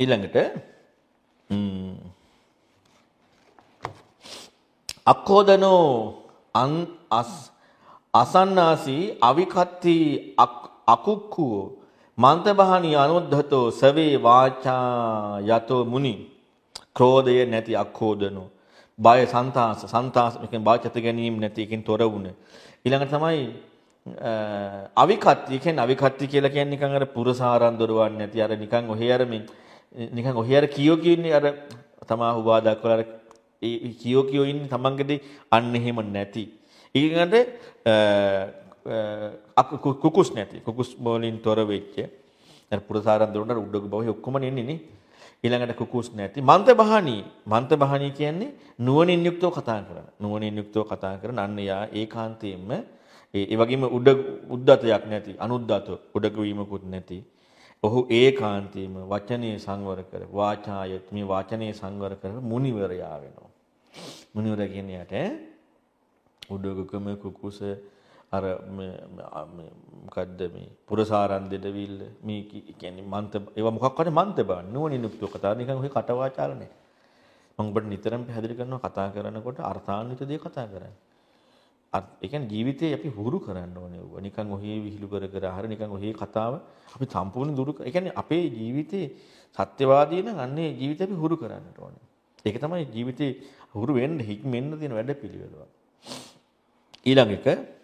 ඊළඟට අක්කෝදනෝ අන් අස් අසන්නාසී අවිකත්ති අකුක්කුවෝ මන්තබහනි අනුද්ධතෝ සවේ වාචා යතෝ මුනි. ක්‍රෝධය නැති අක්කෝදනෝ බය සන්තාස සන්තාස කියන්නේ වාචත ගැනීම නැති එකෙන් තොර වුණ ඊළඟට තමයි අවිකත්ති කියන්නේ අවිකත්ති කියලා කියන්නේ නිකන් අර පුරසාරන් දොරවන්නේ නැති අර නිකන් ඔහේ අර මේ නිකන් ඔහේ අර කියෝ කියන්නේ අර තමා හුවා දක්වලා අර ඒ කියෝ කියෝ ඉන්නේ තමන්ගේදී අන්න එහෙම නැති. ඊළඟට කුකුස් නැති. කුකුස් වලින් තොර වෙච්ච අර පුරසාරන් දොරන උඩක බව ඔක්කොම එන්නේ නේ. ඊළඟට කුකුස් නැති. මන්ත බහණී මන්ත බහණී කියන්නේ නුවණින් යුක්තව කතා කරන. නුවණින් යුක්තව කතා කරන අන්න යා ඒකාන්තයෙන්ම ඒ වගේම උඩ උද්දතයක් නැති අනුද්දත උඩක වීමකුත් නැති. ඔහු ඒකාන්තයෙන්ම වචනේ සංවර කර වාචායත් මේ වාචනේ සංවර කර මුනිවරයා වෙනවා මුනිවර කියන්නේ යට උඩගකම කුකුස අර මොකද්ද මේ පුරසාරන් දෙදවිල්ල මේ කියන්නේ මන්ත ඒවා මොකක්වත් මන්ත බව නුවණින් යුක්තව කතා නිකන් ඔහේ කටවාචාල නැහැ. මම ඔබට නිතරම පැහැදිලි කරනවා කතා කරනකොට අර්ථාන්විත දේ කතා කරන්න. ඒ කියන්නේ ජීවිතේ අපි හුරු කරන්න ඕනේ ඌව. නිකන් ඔහේ විහිළු කර කර හර නිකන් ඔහේ කතාව අපි සම්පූර්ණ දුරු ඒ කියන්නේ අපේ ජීවිතේ සත්‍යවාදී නම් අන්නේ ජීවිතේ අපි හුරු කරන්නට ඕනේ. ඒක තමයි ජීවිතේ හුරු වෙන්න හික්මෙන්න තියෙන වැඩ පිළිවෙල ඊළඟ එක ශ්‍රී